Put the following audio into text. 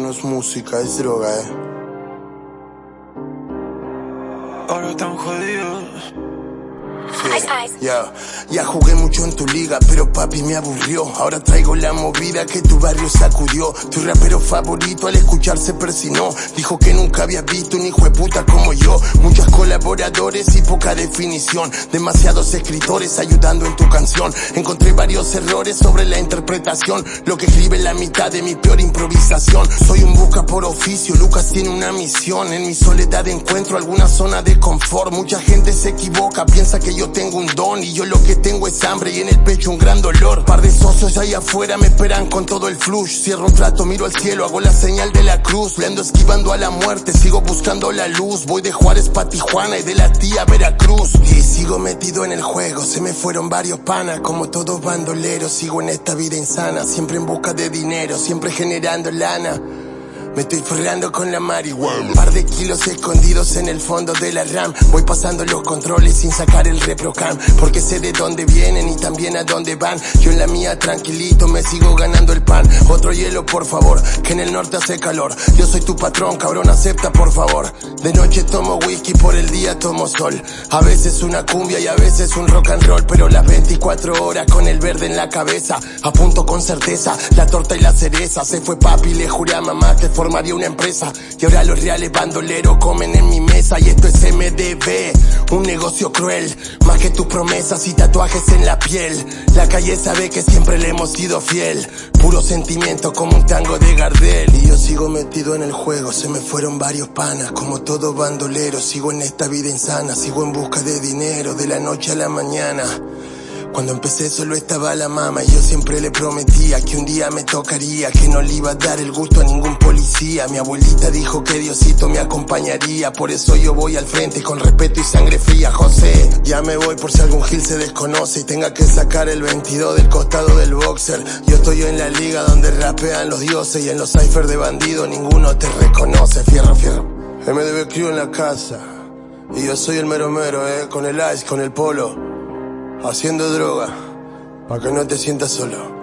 no es música, es droga, eh. Ahora están jodidos. Ya, ya jugué mucho en tu liga, pero papi me aburrió. Ahora traigo la movida que tu barrio sacudió. Tu rapero favorito al escucharse persinó. Dijo que nunca había visto un hijo de puta como yo. Colaboradores y poca definición. Demasiados escritores ayudando en tu canción. Encontré varios errores sobre la interpretación. Lo que escribe la mitad de mi peor improvisación. Soy un busca por oficio, Lucas tiene una misión. En mi soledad encuentro alguna zona de confort. Mucha gente se equivoca, piensa que yo tengo un don y yo lo que tengo es hambre y en el pecho un gran dolor. Par de socios ahí afuera me esperan con todo el flush. Cierro un trato, miro al cielo, hago la señal de la cruz. Le ando esquivando a la muerte, sigo buscando la luz. Voy de Juárez pa' Tijuana y de la tía Veracruz. Y sigo metido en el juego, se me fueron varios panas. Como todos bandoleros, sigo en esta vida insana. Siempre en busca de dinero, siempre generando lana. Me estoy forrando con la marihuana. Par de kilos escondidos en el fondo de la RAM. Voy pasando los controles sin sacar el reprocam. Porque sé de dónde vienen y también a dónde van. Yo en la mía tranquilito me sigo ganando el pan. Otro hielo, por favor, que en el norte hace calor. Yo soy tu patrón, cabrón, acepta, por favor. De noche tomo whisky, por el día tomo sol. A veces una cumbia y a veces un rock and roll. Pero las 24 horas con el verde en la cabeza. Apunto con certeza, la torta y la cereza. Se fue papi, le juré a mamá que formaría una empresa. Y ahora los reales bandoleros comen en mi mesa. Y esto es MDB, un negocio cruel. Más que tus promesas y tatuajes en la piel. La calle sabe que siempre le hemos sido fiel. Puro sentimiento como un tango de Gardel. Y yo sigo metido en el juego, se me fueron varios panas. Como todo bandolero, sigo en esta vida insana. Sigo en busca de dinero de la noche a la mañana. Cuando empecé solo estaba la mama y yo siempre le prometía que un día me tocaría, que no le iba a dar el gusto a ningún policía. Mi abuelita dijo que Diosito me acompañaría, por eso yo voy al frente con respeto y sangre fría. José, ya me voy por si algún gil se desconoce y tenga que sacar el 22 del costado del boxer. Yo estoy en la liga donde rapean los dioses y en los ciphers de bandido ninguno te reconoce. Fierro, fierro. MDB Crew en la casa. Y yo soy el mero mero, eh, con el ice, con el polo haciendo droga, para que no te sientas solo.